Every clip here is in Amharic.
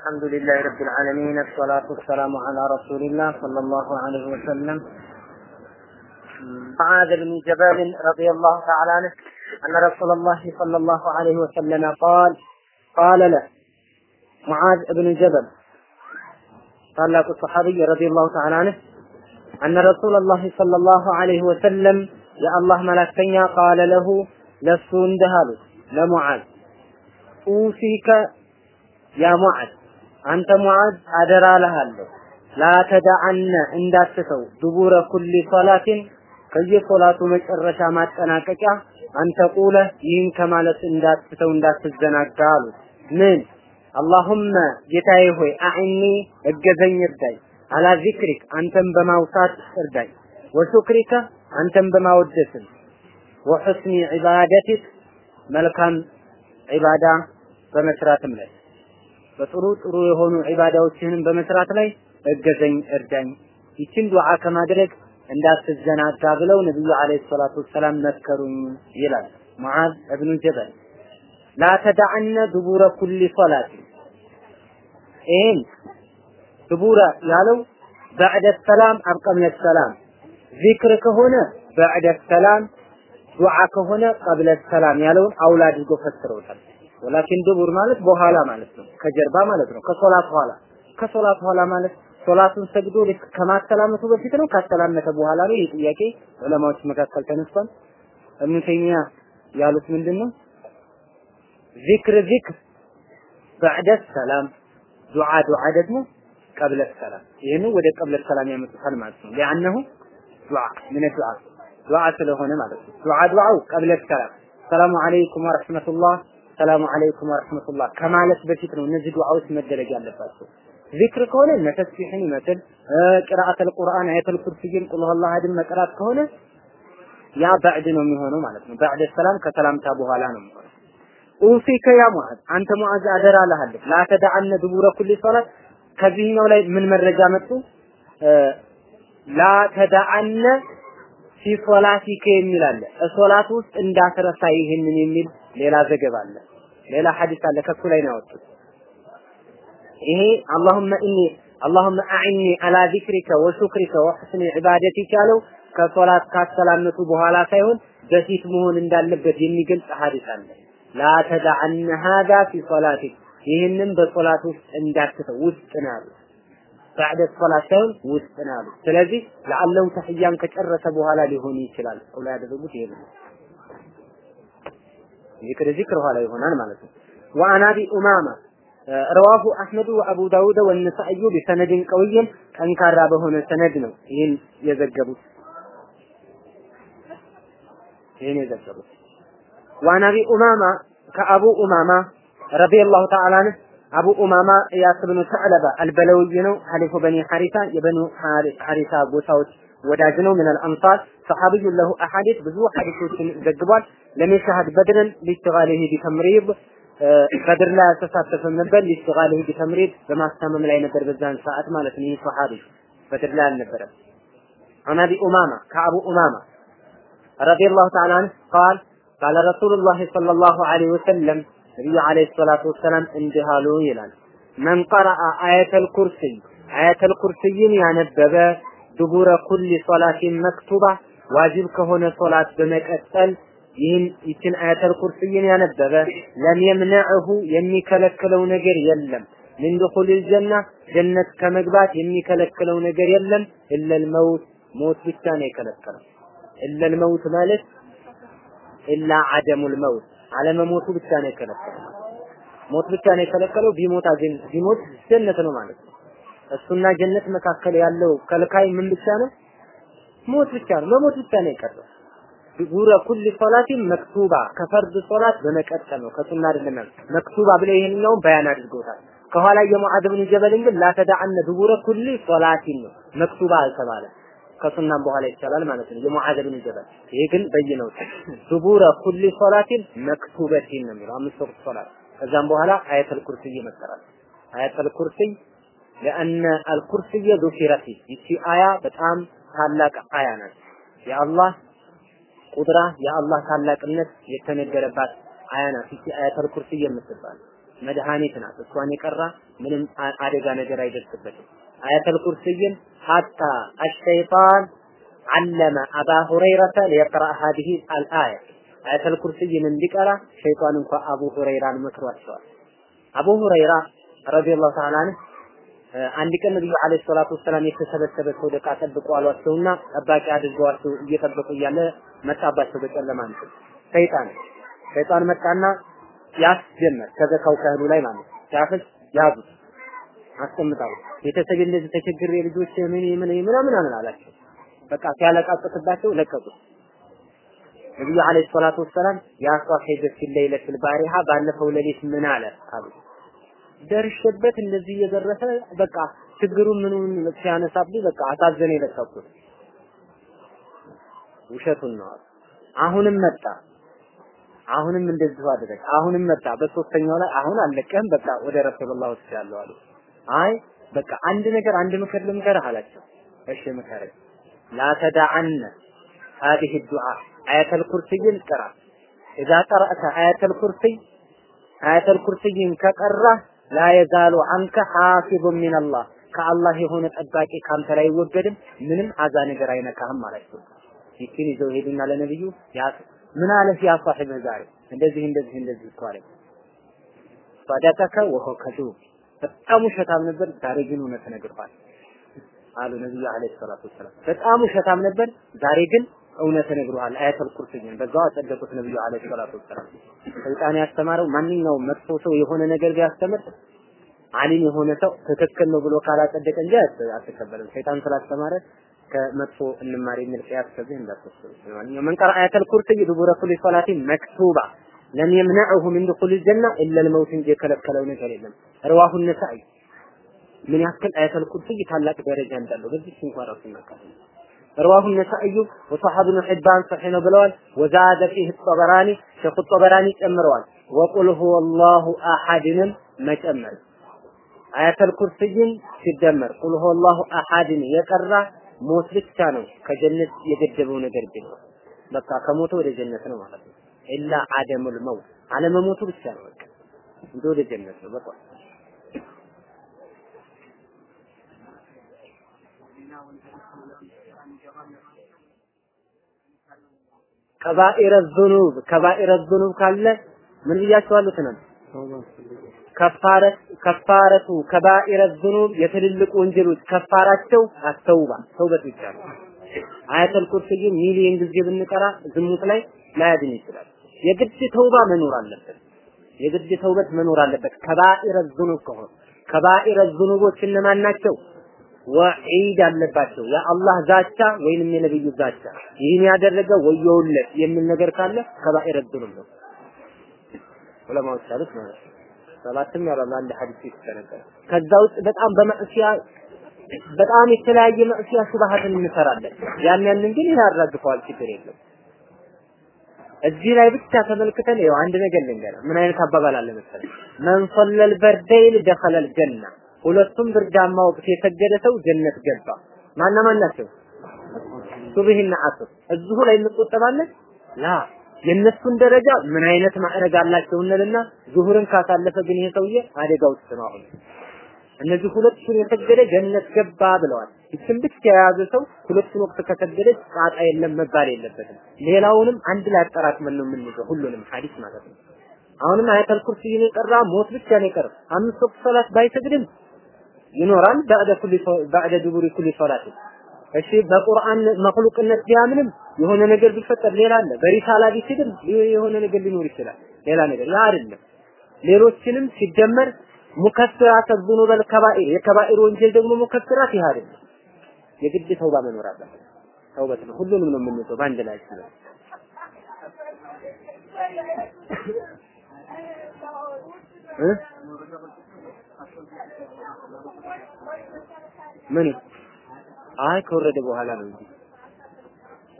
الحمد لله رب العالمين الصلاة والسلام على رسول الله صلى الله عليه وسلم. معاذ بن جبل رضي الله تعالى عنه أن رسول الله صلى الله عليه وسلم قال قال له معاذ بن جبل. قال لك الصحابي رضي الله تعالى عنه أن رسول الله صلى الله عليه وسلم يا الله ملكتنيا قال له لست اندهالو لمعاذ أوصيك يا معاذ. አንተ ሙዓዝ አደራ እልሃለሁ። لا تدعن እንዳትተው دبر كل صلاة ከየሶላቱ መጨረሻ ማጠናቀቂያ أن تقول ይህን ከማለት እንዳትተው እንዳትዘናጋ አሉት። ምን? اللهم ጌታዬ ሆይ أعني እገዘኝ እርዳኝ፣ على ذكرك አንተን በማውሳት እርዳኝ፣ وشكرك አንተን በማወደስም፣ ወሑስኒ ዒባደቲክ መልካም ዒባዳ በመስራትም ላይ በጥሩ ጥሩ የሆኑ ዒባዳዎችህንም በመስራት ላይ እገዘኝ እርዳኝ። ይችን ዱዓ ከማድረግ እንዳትዘናጋ ብለው ነብዩ አለይሂ ሰላቱ ወሰላም መከሩኝ ይላል ሙዓዝ እብኑ ጀበል። ላ ተዳዕነ ድቡረ ኩሊ ሶላት ይህን ድቡረ ያለው በዕደ ሰላም አብቀምለ ሰላም ዚክር ከሆነ በዕደ ሰላም ዱዓ ከሆነ ቀብለ ሰላም ያለውን አውላ አድርጎ ፈስረውታል። ወላኪን ድቡር ማለት በኋላ ማለት ነው፣ ከጀርባ ማለት ነው፣ ከሶላት በኋላ ከሶላት በኋላ ማለት ሶላቱን ሰግዶ ልክ ከማሰላመቱ በፊት ነው ካሰላመተ በኋላ ነው። ይህ ጥያቄ ዑለማዎች መካከል ተነስቷል። እብኑ ተይሚያ ያሉት ምንድን ነው? ዚክር ዚክር በዕደ ሰላም፣ ዱዓ ዱዓ ደግሞ ቀብለ ሰላም። ይህን ወደ ቀብለ ሰላም ያመጡታል ማለት ነው። ሊአነሁ ዱዓ ምን ዱዓ ዱዓ ስለሆነ ማለት ነው። ዱዓ ዱዓው ቀብለ ሰላም ሰላሙ አለይኩም ወረሕመቱላህ ሰላሙ አለይኩም ወረሕመቱላህ ከማለት በፊት ነው እነዚህ ዱዓዎች መደረግ ያለባቸው። ዚክር ከሆነ እነ ተስቢሕን ይመስል ቅራአተል ቁርአን አያተል ኩርሲይን ቁል ሁወላሁ አሐድን መቅራት ከሆነ ያ بعد ነው የሚሆነው ማለት ነው። بعد السلام ከሰላምታ በኋላ ነው የሚሆነው። أوصيك يا معاذ አንተ ሙዓዝ አደራ እልሃለሁ لا تدعن دبر كل صلاة ከዚህኛው ላይ ምን መረጃ መጡ? لا تدعن في صلاتك የሚል አለ። ሶላት ውስጥ እንዳትረሳ ይህንን የሚል ሌላ ዘገባ አለ። ሌላ ሐዲስ አለ ከሱ ላይ ነው ያወጡት። ይሄ اللهم إني اللهم أعني على ذكرك وشكرك وحسن عبادتك ያለው ከሶላት ካሰላመቱ በኋላ ሳይሆን በፊት መሆን እንዳለበት የሚገልጽ ሐዲስ አለ። لا تدعن هذا في صلاتك ይህንን በሶላት ውስጥ እንዳትተው ውስጥ ነው ያሉት። بعد الصلاة ሳይሆን ውስጥ ነው ያሉት። ስለዚህ ለአለው ተሕያን ከጨረሰ በኋላ ሊሆን ይችላል። ቁላ ያደረጉት ይሄ ነው። ዚክር ዚክር ኋላ ይሆናል ማለት ነው። وعن أبي أمامة رواه أحمد وأبو داود والنسائي بسند قوي ጠንካራ በሆነ ሰነድ ነው ይህን የዘገቡት። ይህን የዘገቡት። አቢ ኡማማ ከአቡ ኡማማ ረዲየላሁ ተዓላ አንሁ አቡ ኡማማ ኢያስ ብኑ ተዕለበ አልበለውይ ነው። ሐሊፉ በኒ ሐሪሳ የበኑ ሐሪሳ ጎሳዎች ወዳጅ ነው። ምን አልአንሳር ሰሐቢዩ ለሁ አሐዲት ብዙ ሐዲሶችን ዘግቧል ለሚሻሃድ በድርን ሊሽጋሊሂ ቢተምሪድ በድር ላይ አልተሳተፈም ነበር ሊሽጋሊሂ ቢተምሪድ በማስታመም ላይ ነበር በዛን ሰዓት ማለት ነው ይህ ሰሐቢ በድር ላይ አልነበረም عن ابي امامه كابو امامه رضي الله تعالى عنه قال قال رسول الله صلى الله عليه وسلم ነቢዩ ዓለይሂ ሰላቱ ወሰላም እንዲህ አሉ ይላል። መን ቀረአ አየተል ኩርሲይ አየተል ኩርሲይን ያነበበ ድቡረ ኩሊ ሶላቲን መክቱባ ዋጅብ ከሆነ ሶላት በመቀጠል ይህን ይችን አየተል ኩርሲይን ያነበበ ለም የምነዕሁ የሚከለክለው ነገር የለም من دخول الجنة ጀነት ከመግባት የሚከለክለው ነገር የለም إلا الموت ሞት ብቻ ነው የከለከለው إلا الموت ማለት إلا عدم الموت አለመሞቱ ብቻ ነው የከለከለው። ሞት ብቻ ነው የከለከለው። ቢሞት አጀን ቢሞት ጀነት ነው ማለት ነው። እሱና ጀነት መካከል ያለው ከልካይ ምን ብቻ ነው? ሞት ብቻ ነው። መሞት ብቻ ነው የቀረው። دبر كل صلاة مكتوبة ከፈርድ ሶላት በመቀጠል ነው። ከሱና አይደለም مكتوبة ብለው ይሄንኛውን በያን አድርገውታል። ከኋላ የሙዓዝ ብን ጀበልን ግን لا تدعن دبر كل صلاة ነው مكتوبة አልተባለ ከሱናም በኋላ ይቻላል ማለት ነው። የሙዓዝ ብን ጀበል ይሄ ግን በይነው دبر كل صلاة مكتوبة ነው የሚለው አምስት ወቅት ሶላት ከዛም በኋላ አያተል ኩርሲይ ይመከራል። አያተል ኩርሲይ لأن الكرسي ذكرت ይቺ አያ በጣም ታላቅ አያ ናት። የአላህ ቁድራ የአላህ ታላቅነት የተነገረባት አያ ናት። ይቺ አያተል ኩርሲ የምትባል መድኃኒት ናት። እሷን የቀራ ምንም አደጋ ነገር አይደርስበትም። አያተል ኩርሲይን ሀታ አሸይጣን አለመ አባ ሁረይረተ ሊየቅራ ሀዚህ አልአያ አያተል ኩርሲይን እንዲቀራ ሸይጣን እንኳ አቡ ሁረይራን መክሯቸዋል። አቡ ሁረይራ ረዲየላሁ ተዓላ አንሁ አንድ ቀን ነብዩ አለይሂ ሰላቱ ወሰላም የተሰበሰበ ሰው ደቃ ጠብቁ አሏቸውና ጠባቂ አድርገዋቸው እየጠበቁ እያለ መጣባቸው በጨለማ እንትን ሰይጣን ሰይጣን መጣና ያስጀመር ከዘካው ከእህሉ ላይ ማለት ሲያፈስ ያዙት። አስቀምጣው ቤተሰብ እንደዚህ ተቸግሬ ልጆች ምን ምን ምናምን ምን አላቸው። በቃ ሲያለቃቅትባቸው ለቀቁት ነብዩ አለይሂ ሰላቱ ወሰላም ያ ሷሂብ ፊል ለይለቱል ባሪሃ ባለፈው ሌሊት ምን አለ አሉ። ደርሼበት እንደዚህ እየደረሰ በቃ ችግሩን ምኑን ሲያነሳብኝ በቃ አሳዘነ የለቀኩት ውሸቱን ነው አሉ። አሁንም መጣ አሁንም እንደዚሁ አደረግ አሁንም መጣ በሶስተኛው ላይ አሁን አለቀህም በቃ ወደ ረሰበላሁ ትችላለሁ አሉ። አይ በቃ አንድ ነገር አንድ ምክር ልምከርህ አላቸው። እሺ ምከረኝ። ላተዳአነ ሀዚህ ዱዓ አያተል ኩርሲይን ቅራ ኢዛ ቀረአተ አያተል ኩርሲይ አያተል ኩርሲይን ከቀራህ ላ የዛሉ አንከ ሐፊዙን ሚነላህ ከአላህ የሆነ ጠባቂ ካንተ ላይ አይወገድም፣ ምንም አዛ ነገር አይነካህም ማለት ምስኪን ይዘው ሄዱና ለነብዩ ምን አለህ ያ ዛሬ እንደዚህ እንደዚህ እንደዚህ እኮ አለ። ሰደቀከ ወሆ በጣም ውሸታም ነበር፣ ዛሬ ግን እውነት ነግሯል አሉ ነብዩ አለይሂ ሰላቱ ወሰላም። በጣም ውሸታም ነበር፣ ዛሬ ግን እውነት ነግሯል። አያተል ቁርሲን በዛው አጸደቁት ነብዩ አለይሂ ሰላቱ ወሰላም። ሰይጣን ያስተማረው ማንኛውም መጥፎ ሰው የሆነ ነገር ቢያስተምር አሊም የሆነ ሰው ትክክል ነው ብሎ ካላጸደቀ እንጂ አትቀበልም። ሰይጣን ስላስተማረ كمدفوع النماري من القياس كذين لا تصل ومن قرأ آية الكرسي دبور كل صلاة مكتوبة لم يمنعه من دخول الجنة إلا الموت جي كلب كلب نجل إلم رواه النسائي من يحكي آية الكرسي تعلق بارجة عند الله بذي سنقوى رسول الله رواه النسائي وصحاب حبان صحيح بلوان وزاد فيه الطبراني شيخ الطبراني تأمروان وقل هو الله أحدنا ما تأمر آية الكرسي تدمر قل هو الله أحدنا يكرر ሞት ብቻ ነው ከጀነት የገደበው ነገር ቢኖር በቃ ከሞተ ወደ ጀነት ነው ማለት ነው። ኢላ አደሙል መውት አለመሞቱ ብቻ ነው በቃ እንደ ወደ ጀነት ነው በቃ። ከባኢረ ዙኑብ ከባኢረ ዙኑብ ካለ ምን ብያቸዋለሁ ትናንት ከፋረቱ ከባኢረ ዙኑብ የትልልቅ ወንጀሎች ከፋራቸው አተውባ ተውበት ብቻ ነው። አያተል ኩርሲይ ሚሊየን ጊዜ ብንቀራ ዝሙት ላይ ላያድን ይችላል። የግድ ተውባ መኖር አለበት። የግድ ተውበት መኖር አለበት። ከባኢረ ዙኑብ ከሆነ ከባኢረ ዙኑቦች እነማን ናቸው? ወዒድ አለባቸው። የአላህ ዛቻ ወይንም የነብዩ ዛቻ ይህን ያደረገ ወየውለት የሚል ነገር ካለ ከባኢረ ዙኑብ ነው። ዑለማዎች አሉት ማለት ነው። ሰባትም አንድ ሐዲስ የተነገረ ከዛ ውስጥ በጣም በመዕሲያ በጣም የተለያየ መዕሲያ ሹባሃትን እንሰራለን። ያን ያንን ግን ያራግፈዋል፣ ችግር የለም። እዚህ ላይ ብቻ ተመልክተን ይኸው አንድ ነገር ልንገርህ። ምን አይነት አባባል አለ መሰለህ? መን ሰለል በርደይን ደኸለል ጀና፣ ሁለቱም ብርዳማ ወቅት የሰገደ ሰው ጀነት ገባ። ማና ማን ናቸው? ሱብሂና ዐስር። እዚሁ ላይ እንቆጠባለን? ላ የእነሱን ደረጃ ምን አይነት ማዕረግ አላቸው እንልና ዙሁርን ካሳለፈ ግን ይሄ ሰውዬ አደጋ ውስጥ እነዚህ ሁለቱን የሰገደ ጀነት ገባ ብለዋል። ይችን ብቻ የያዘ ሰው ሁለቱን ወቅት ከሰገደ ጣጣ የለም መባል የለበትም። ሌላውንም አንድ ላይ አጠራቅመን ነው የምንይዘው ሁሉንም ሐዲስ ማለት ነው። አሁንም አያተል ኩርሲይን የቀራ ሞት ብቻ ነው የቀረው። አምስት ወቅት ሰላት ባይሰግድም ይኖራል ባዕደ ኩሊ ባዕደ ዱቡሪ ኩሊ ሶላት እሺ በቁርአን መክሉቅነት ቢያምንም የሆነ ነገር ቢፈጠር ሌላ አለ። በሪሳላ ቢስድም የሆነ ነገር ሊኖር ይችላል። ሌላ ነገር ያ አይደለም። ሌሎችንም ሲደመር ሙከስራት ዙኑብ አልከባኢር የከባኢር ወንጀል ደግሞ ሙከስራት ይህ አይደለም። የግድ ተውባ መኖር አለበት። ተውበት ነው። ሁሉንም ነው የምንይዘው በአንድ ላይ እ ምን አይ ከወረደ በኋላ ነው እንጂ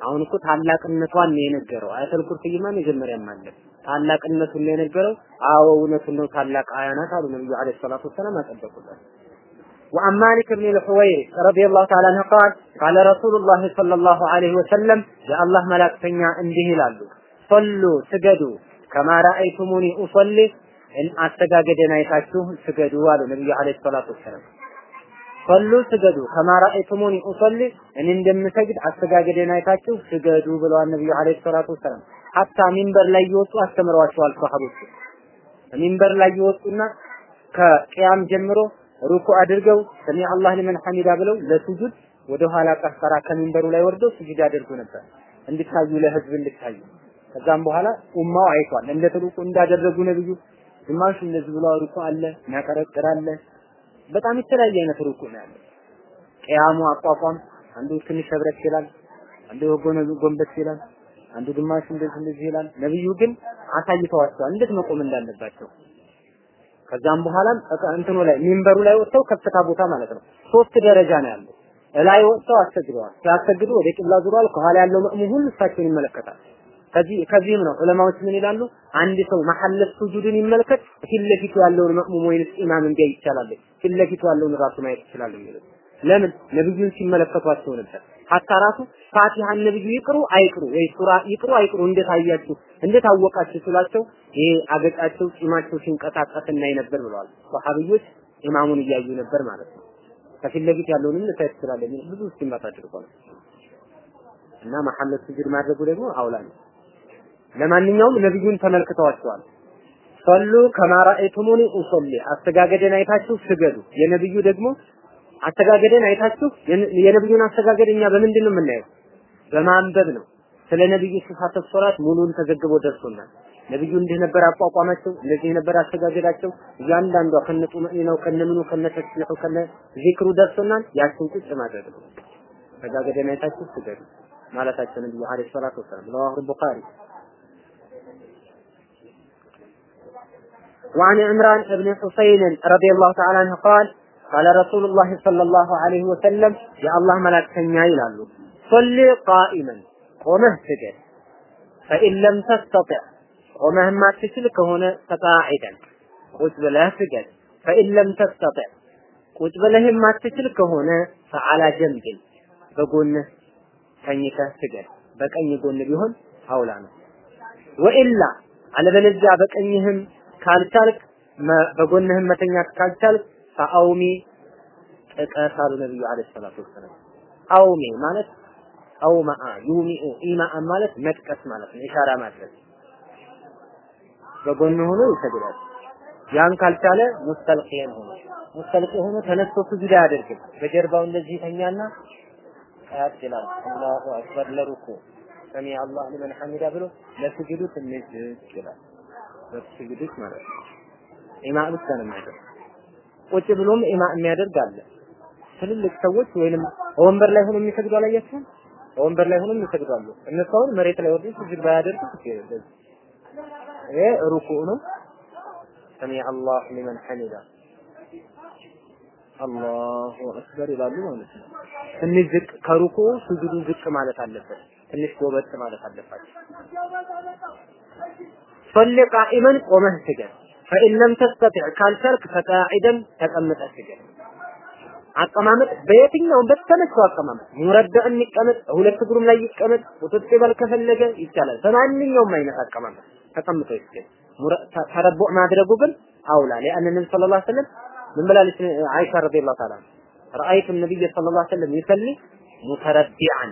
አሁን እኮ ታላቅነቷን ነው የነገረው። አያተል ኩርሲይማ መጀመሪያም አለ ታላቅነቱን ነው የነገረው። አዎ እውነቱን ነው ታላቅ አያ ናት አሉ ነብዩ አለይሂ ሰላቱ ወሰላም አጠበቁበት። وعن مالك بن الحويرث رضي الله تعالى عنه قال قال رسول الله صلى الله عليه وسلم يا الله ملائكتኛ እንዲህ ይላሉ ሶሉ ስገዱ ከማ ረአይቱሙኒ ኡሶሊ አስተጋገደን አይታችሁ ስገዱ አሉ ነብዩ አለይሂ ሰላቱ ወሰላም ሰሉ ስገዱ كما أصلي እኔ እንደምሰግድ አስተጋገደን አይታችሁ ስገዱ ብለዋል ነብዩ عليه الصلاة والسلام። حتى ሚንበር ላይ እየወጡ አስተምረዋቸዋል ሰሃቦች። ሚንበር ላይ እየወጡና ከቅያም ጀምሮ ሩኩ አድርገው سمع الله لمن حمده ብለው ለሱጁድ ወደ ኋላ ቀርቀራ ከሚንበሩ ላይ ወርደው ሱጁድ ያደርጉ ነበር እንዲታዩ ለህዝብ እንዲታዩ። ከዛም በኋላ ኡማው አይቷል እንደ ትልቁ እንዳደረጉ ነብዩ ግማሹ እንደዚህ ብሎ ሩኩ አለ የሚያቀረቅር አለ በጣም የተለያየ አይነት ሩኩ ነው ያለው። ቅያሙ አቋቋም አንዱ ትንሽ ሸብረት ይላል፣ አንዱ ጎንበስ ይላል፣ አንዱ ግማሽ እንደዚህ እንደዚህ ይላል። ነብዩ ግን አሳይተዋቸዋል እንዴት መቆም እንዳለባቸው። ከዛም በኋላም እንትኑ ላይ ሚንበሩ ላይ ወጥተው ከፍታ ቦታ ማለት ነው። ሶስት ደረጃ ነው ያለው። እላይ ወጥተው አሰግደዋል። ሲያሰግዱ ወደ ቂብላ ዙረዋል። ከኋላ ያለው መእሙም ሁሉ እሳቸውን ይመለከታል። ከዚህ ከዚህም ነው ዑለማዎች ምን ይላሉ? አንድ ሰው መሐለ ሱጁድን ይመልከት ፊት ለፊቱ ያለውን መእሙም ወይንስ ኢማምን ቢያይ ይቻላል? ፊት ለፊቱ ያለውን ራሱ ማየት ይችላል የሚሉት ለምን ነብዩን ሲመለከቷቸው ነበር። ሀታ ራሱ ፋቲሃን ነብዩ ይቅሩ አይቅሩ ወይ ሱራ ይቅሩ አይቅሩ እንዴት አያችሁ እንዴት አወቃችሁ ስላቸው ይሄ አገጫቸው ጺማቸው ሲንቀሳቀስ እናይ ነበር ብለዋል። ሰሃቢዎች ኢማሙን እያዩ ነበር ማለት ነው። ከፊት ለፊት ያለውንም ልታይ ትችላለህ የሚል ብዙ እስቲማት አድርጓል። እና መሐመድ ስጁድ ማድረጉ ደግሞ አውላ ነው። ለማንኛውም ነብዩን ተመልክተዋቸዋል። ሰሉ ከማ ረአይቱሙኒ ኡሰሊ አስተጋገደን አይታችሁ ስገዱ። የነብዩ ደግሞ አስተጋገደን አይታችሁ የነብዩን አስተጋገድ እኛ በምንድን ነው የምናየው? በማንበብ ነው። ስለ ነብዩ ሲፋተ ሶላት ሙሉን ተዘግቦ ደርሶናል። ነብዩ እንዲህ ነበር አቋቋማቸው፣ እንደዚህ ነበር አስተጋገዳቸው። እያንዳንዷ ከነጡ ነው ከነምኑ ከነተስቢሑ ከነ ዚክሩ ደርሶናል። ያችን ቁጭ ማድረግ ነው። አስተጋገደን አይታችሁ ስገዱ ማለታቸው ነብዩ አለይሂ ሰላቱ ወሰላም ረዋሁ ቡኻሪ وعن عمران بن حسين رضي الله تعالى عنه قال قال رسول الله صلى الله عليه وسلم يا الله ملاكتنيا ይላሉ صلي قائما ቆመህ ስገድ فإن لم تستطع ቆመህ ማትችል ከሆነ ፈቃዒደን ቁጭ ብለህ ስገድ فإن لم تستطع ቁጭ ብለህ የማትችል ከሆነ ፈዓላ ጀንብን በጎንህ ተኝተህ ስገድ በቀኝ ጎን ቢሆን አውላ ነው ወኢላ አለበለዚያ በቀኝህም ካልቻልክ በጎንህም መተኛት ካልቻልክ ፈአውሚ ጥቀስ አሉ ነብዩ አለይሂ ሰላቱ ወሰላም። አውሚ ማለት አውማአ ዩሚኡ ኢማአ ማለት መጥቀስ ማለት ነው፣ ኢሻራ ማድረግ። በጎን ሆኖ ይሰግዳል። ያን ካልቻለ ሙስተልቂየን ሆኖ ሙስተልቂ ሆኖ ተነስቶ ስጁድ አያደርግም። በጀርባው እንደዚህ ይተኛና ቀያት ይላል። አላሁ አክበር ለሩኩ ሰሚ አላህ ሊመን ሐሚዳ ብሎ ለስጁዱ ትንሽ ይላል። በስጁዶች ማለት ነው። ኢማ ብቻ ነው የሚያደርግ። ቁጭ ብሎም ኢማ የሚያደርግ አለ። ትልልቅ ሰዎች ወይንም ወንበር ላይ ሆኖ የሚሰግዱ አላያችሁም? ወንበር ላይ ሆኖ የሚሰግዱ አሉ። እነሱ አሁን መሬት ላይ ወርደው ስጁድ ባያደርጉ ይሄ ሩኩዕ ነው። ሰሚ አላህ ሊመን ሐሚዳ አላሁ አክበር ይላሉ ማለት ነው። ትንሽ ዝቅ ከሩኩ ስጁዱ ዝቅ ማለት አለበት። ትንሽ ጎበጥ ማለት አለባቸው። ሶሊ ቃኢመን ቆመህ ስገድ። ፈኢን ለም ተስተጢዕ ካልቻልክ ፈቃዒደን ተቀምጠህ ስገድ። አቀማመጥ በየትኛውም በተመቸው አቀማመጥ ሙረዳእ የሚቀመጥ ሁለት እግሩም ላይ ይቀመጥ፣ ቁጥጥ ይበል ከፈለገ ይቻላል። በማንኛውም አይነት አቀማመጥ ተቀምጦ ይስገድ። ተረቡዕ ማድረጉ ግን አውላ ሊአን ነቢ ሰለላሁ ዐለይሂ ወሰለም ምን ብላለች አይሻ ረዲየላሁ ተዓላ ረአይቱ ነቢይ ሰለላሁ ዐለይሂ ወሰለም ይሰሊ ሙተረቢዐን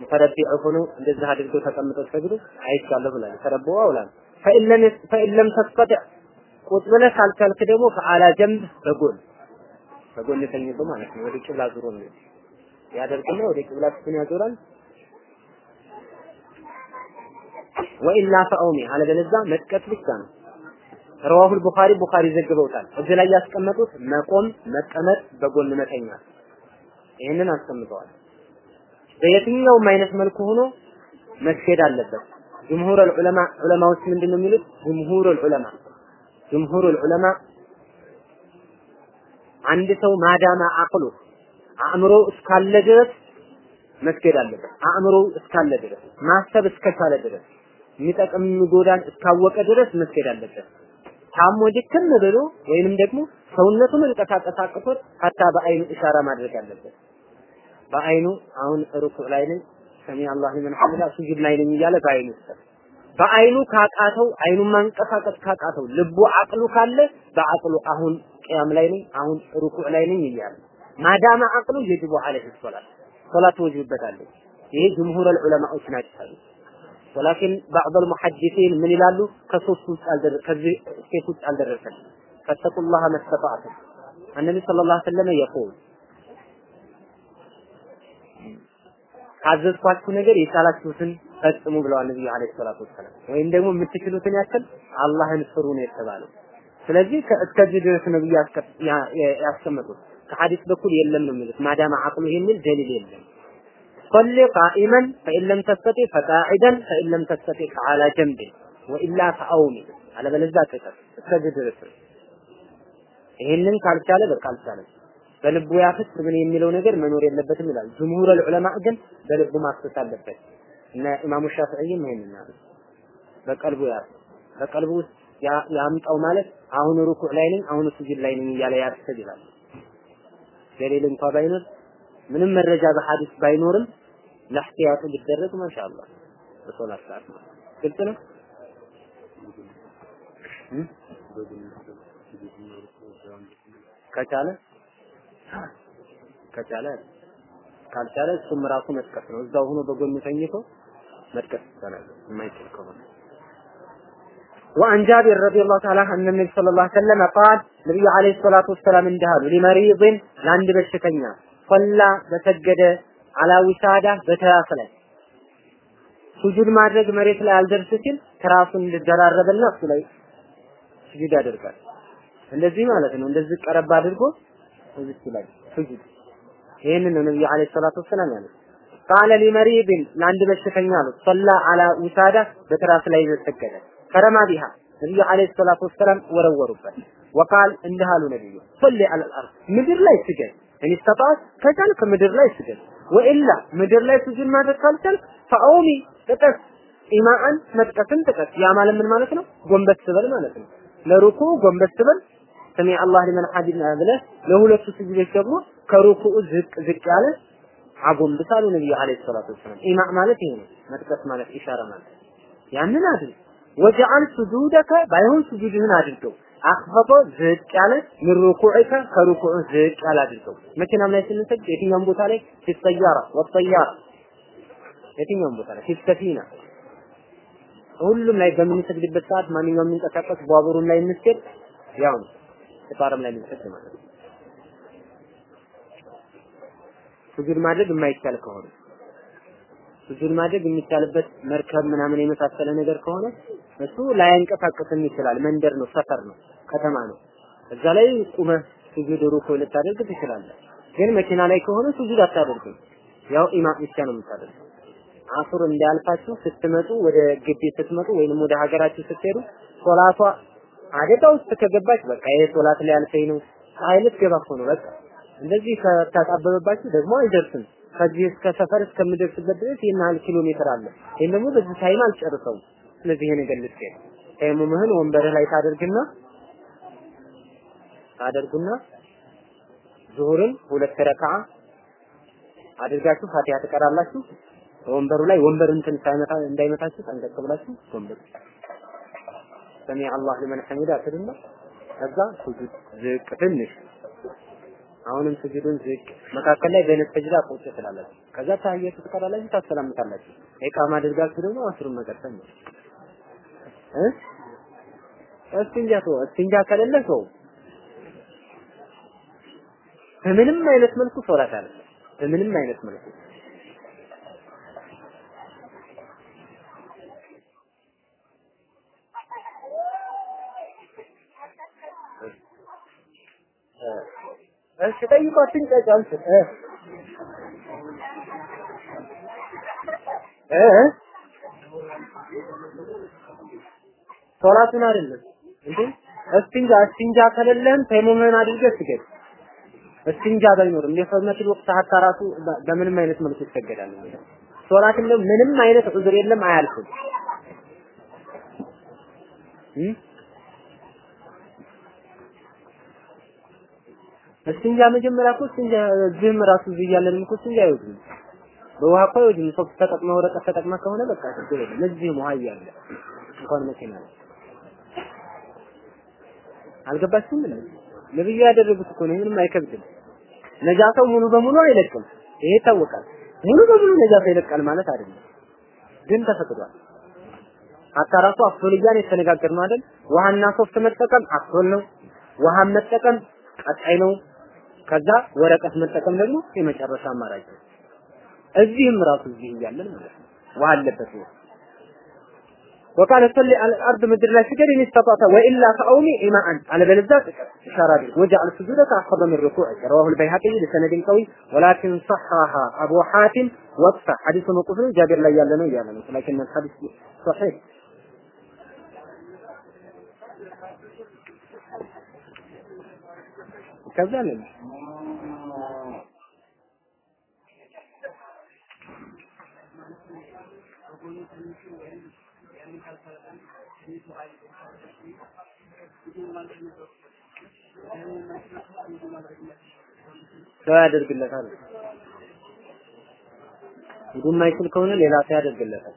ሙተረቢዕ ሆኖ እንደዚህ አድርገው ተቀምጠው ሲሰግዱ አይቻለሁ ብላለች። ተረቡዕ አውላ ነው። ፈኢን ለም ተስተጢዕ ቁጭ ብለህ ካልቻልክ ደግሞ ከአላ ጀንብ በጎን በጎን ተኝቶ ማለት ነው። ወደ ቂብላ ዙሮ ነው ያደርግና ወደ ቂብላ ፊቱን ያዞራል። ወኢላ ፈአውሚ አለበለዚያ መጥቀስ ብቻ ነው። ረዋሁል ቡኻሪ ቡኻሪ ዘግበውታል። እዚህ ላይ ያስቀመጡት መቆም፣ መቀመጥ፣ በጎን መተኛት ይህንን አስቀምጠዋል። በየትኛውም አይነት መልኩ ሆኖ መስገድ አለበት። ጅምሁር ዑለማ ዑለማዎች ምንድን ነው የሚሉት? ጅምሁር ዑለማ ጅምሁር ዑለማ አንድ ሰው ማዳማ አቅሉ አእምሮ እስካለ ድረስ መስገድ አለበት። አእምሮ እስካለ ድረስ ማሰብ እስከቻለ ድረስ የሚጠቅም የሚጎዳን እስካወቀ ድረስ መስገድ አለበት። ታሞ ድክም ብሎ ወይንም ደግሞ ሰውነቱ መንቀሳቀስ አቅቶት ሀታ በአይኑ ኢሻራ ማድረግ አለበት። በአይኑ አሁን ሩኩዕ ላይ ነኝ ሰሚ አላህ ሊመን ሐሚዳ ሱጁድ ላይ ነኝ እያለ በአይኑ በአይኑ ካቃተው አይኑን ማንቀሳቀስ ካቃተው ልቡ አቅሉ ካለ በአቅሉ አሁን ቅያም ላይ ነኝ አሁን ሩኩዕ ላይ ነኝ እያለ ማዳማ አቅሉ የጅቡ አለይሂ ሶላት ሶላት ወጅብበታለች። ይሄ ጅምሁር ዑለማዎች ናቸው። ወላኪን ባዕድ ሙሐዲሲን ምን ይላሉ? ከሶስት ውስጥ አልደረ ከዚህ ስቴት ውስጥ አልደረሰም። فاتقوا الله ما استطعتم النبي صلى الله عليه وسلم የቁል ካዘዝኳችሁ ነገር የቻላችሁትን ፈጽሙ ብለዋል ነብዩ عليه الصلاة والسلام። ወይም ደግሞ የምትችሉትን ያክል አላህን ፍሩ ነው የተባለው። ስለዚህ እስከዚህ ድረስ ነብዩ ያስቀመጡት ከሐዲስ በኩል የለም ነው የሚሉት። ما دام عقله የሚል ደሊል የለም። صل قائما فإن لم تستطع فقاعدا فإن لم تستطع فعلى جنب ወኢላ ፈአውሚ አለበለዚያ ቅጠር። እስከዚህ ድረስ ይህንን ካልቻለ በቃ አልቻለም። በልቡ ያፍስ ምን የሚለው ነገር መኖር የለበትም ይላል። ጅምሁር ዑለማ ግን በልቡ ማፍሰስ አለበት። እነ ኢማሙ ሻፊዒም ይሄንን ያሉ በቀልቡ ያ በቀልቡ ውስጥ ያምጣው ማለት አሁን ሩኩዕ ላይ ነኝ፣ አሁን ስጁድ ላይ ነኝ እያለ ያስብ ይላል። ደሊል እንኳ ባይኖር ምንም መረጃ በሐዲስ ባይኖርም ለህቲያቱ ቢደረግ ማሻአላህ በሶላት ሰዓት ግልጽ ነው። ከቻለ ከቻለ ካልቻለ እሱም ራሱ መጥቀስ ነው። እዛው ሆኖ በጎን ተኝቶ መጥቀስ ይቻላል የማይችል ከሆነ وعن جابر رضي الله تعالى عن النبي صلى الله عليه وسلم قال النبي عليه الصلاة والسلام اندهالو لمريض لاند بشتنيا صلى بسجد على وسادة بتراخلة سجود ማድረግ መሬት ላይ አልደርስ ሲል ትራሱን እንደደራረበና እሱ ላይ ስጁድ ያደርጋል። እንደዚህ ማለት ነው። እንደዚህ ቀረብ አድርጎ እዚህ ላይ ሱጁድ ይሄንን ነው ነብዩ አለይሂ ሰላቱ ወሰላም ያሉት። ቃለ ሊመሪድን ለአንድ በሽተኛ አሉት። ሰላ አላ ውሳዳ በትራስ ላይ ሰገደ። ፈረማ ቢሃ ነብዩ አለይሂ ሰላቱ ወሰላም ወረወሩበት። وقال እንዲህ አሉ ነብዩ صل على الأرض ምድር ላይ ስገድ። إن استطعت ከቻልክ ምድር ላይ ስገድ። وإلا ምድር ላይ ስጁድ ማድረግ ካልቻልክ فأومئ ጥቀስ። إيماء መጥቀስን ጥቀስ። ያ ማለት ምን ማለት ነው? ጎንበስ በል ማለት ነው። ለሩኩ ጎንበስ በል سمع الله لمن حمده ብለህ ለሁለቱ ስጁዶች ደግሞ ከሩኩኡ ዝቅ ዝቅ ያለ አጎንብስ አሉ ነብዩ عليه الصلاة والسلام። إيماء ማለት ይሄ ነው መጥቀስ ማለት إشارة ማለት። ያንን አድርግ። ወጀዐል ሱጁደከ ባይሆን ሱጁድህን አድርገው። አክፈቶ ዝቅ ያለ ምን ሩኩዕከ ዝቅ ያለ አድርገው። መኪናም ላይ ስንሰግድ የትኛውም ቦታ ላይ ሲሰያራ ወጠያራ የትኛውም ቦታ ላይ ሲሰፊና ሁሉም ላይ በምንሰግድበት ሰዓት ማንኛውም የሚንቀሳቀስ ባቡሩም ላይ እንስገድ ያው ነው ስፋርም ላይ እንስገድ ማለት ነው ስጁድ ማድረግ የማይቻል ከሆነ ስጁድ ማድረግ የሚቻልበት መርከብ ምናምን የመሳሰለ ነገር ከሆነ እሱ ላያንቀሳቀስም ይችላል። መንደር ነው፣ ሰፈር ነው፣ ከተማ ነው። እዛ ላይ ቁመህ ስጁድ ሩኮ ልታደርግ ትችላለህ። ግን መኪና ላይ ከሆነ ስጁድ አታደርግም። ያው إيماء ብቻ ነው የምታደርገው። አሱር እንዳያልፋችሁ ስትመጡ ወደ ግቢ ስትመጡ ወይንም ወደ ሀገራችሁ ስትሄዱ ሶላቷ አደጋ ውስጥ ከገባች በቃ ይሄ ሶላት ላይ አልፈኝ ነው ፀሐይ ልትገባ እኮ ነው በቃ እንደዚህ ከታጣበበባችሁ ደግሞ አይደርስም። ከዚህ እስከ ሰፈር እስከምደርስበት ድረስ ይህን ያህል ኪሎ ሜትር አለ። ይህን ደግሞ በዚህ time አልጨርሰውም። ስለዚህ ይሄ ነገር ልትሄድ ተየሙምህን ወንበርህ ላይ ታደርግና ታደርጉና ዙሁርን ሁለት ረካዓ አድርጋችሁ ፋቲሃ ትቀራላችሁ። ወንበሩ ላይ ወንበር እንትን እንዳይመታችሁ ጠንቀቅ ብላችሁ ወንበር سمع الله لمن حمده ትልና ከዛ ሱጁድ ዝቅ ትንሽ። አሁንም ስጁዱን ዝቅ። መካከል ላይ በነት ሰጅዳ ቁጭ ትላላችሁ። ከዛ ታህየቱ ትቀራላችሁ፣ ታሰላምታላችሁ። ኢቃማ አድርጋችሁ ደግሞ አስሩን መቀጠል ነው። እ? እስቲንጃ ተው እስቲንጃ ከሌለ ተው በምንም አይነት መልኩ ሶላት አለ። በምንም አይነት መልኩ እሺ ጠይቋት ትንጫጫ አንተ እ እ ሶላቱን አይደለም እንዴ እስቲንጃ እስቲንጃ ከሌለህም ተይሙምህን አድርገህ ስገድ። እስቲንጃ ባይኖርም የፈመትል ወቅት ሀታ ራሱ በምንም አይነት መልኩ ይሰገዳል። ሶላት ምንም አይነት ዑዝር የለም አያልፍም። እስቲንጃ መጀመሪያ እኮ እስቲንጃ እዚህም ራሱ እያለንም እኮ እስቲንጃ አይወድም። በውሃ እኮ አይወድም። ሰው ተጠቅመህ ወረቀት ተጠቅመህ ከሆነ በቃ ችግር የለም። እዚህም ውሃ እያለ እንኳን መኪና ነው። አልገባችሁም? ነብዩ ያደረጉት እኮ ነው። ምንም አይከብድም። ነጃሰው ሙሉ በሙሉ አይለቅም። ይሄ ይታወቃል። ሙሉ በሙሉ ነጃሰው ይለቃል ማለት አይደለም፣ ግን ተፈቅዷል። አታራሱ አፍቶልያን የተነጋገርነው አይደል? ውሃና ሶፍት መጠቀም አፍቶል ነው። ውሃን መጠቀም ቀጣይ ነው። ከዛ ወረቀት መጠቀም ደግሞ የመጨረሻ አማራጭ ነው። እዚህም ራሱ እዚህ እያለን ማለት ነው ውሃ አለበት ነው وقال صلي على الارض ምድር ላይ ስገድ ان استطعت والا فاومي ايماء አለበለዚያ اشاره አድርግ وجعل سجودك اخذ من الركوع رواه البيهقي بسند قوي ولكن صحها ابو حاتم وقف حديث موقوف ነው ጃብር ላይ ያለ ነው እያለ ነው لكن الحديث صحيح ከዛ ሰው ያደርግለታል። ውዱ የማይችል ከሆነ ሌላ ሰው ያደርግለታል።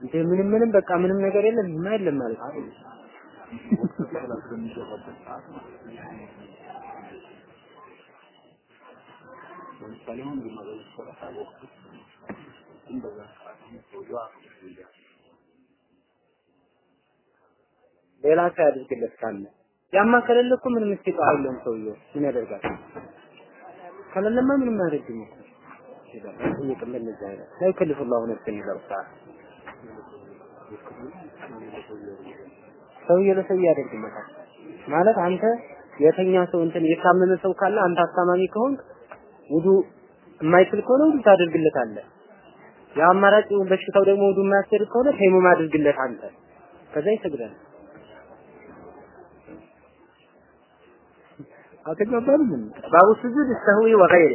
እንዴ ምንም ምንም በቃ ምንም ነገር የለም ማ የለም ማለት ነው። ሌላ ሰው ያድርግለት ካለ ያማ ከሌለ እኮ ምንም እስቲጣ የለውም ሰውየው ምን ያደርጋል? ከሌለማ ምንም አያደርግም እኮ ይጠይቅም እንደዛ አይነት ላይ ከልፍ الله ነፍስን ይዘርፋል ሰውዬ ለሰውዬ ያደርግለታል ማለት አንተ የተኛ ሰው እንትን የታመመ ሰው ካለ አንተ አስታማሚ ከሆንክ ውዱ የማይችል ከሆነ ውዱ ታደርግለታለህ። የአማራጭ በሽታው ደግሞ ውዱ የማያስደርግ ከሆነ ተይሙም አድርግለት አንተ። ከዛ ይሰግዳል። አትገባም ምን ባቡ ስጁድ ሰህዊ ወገይሪ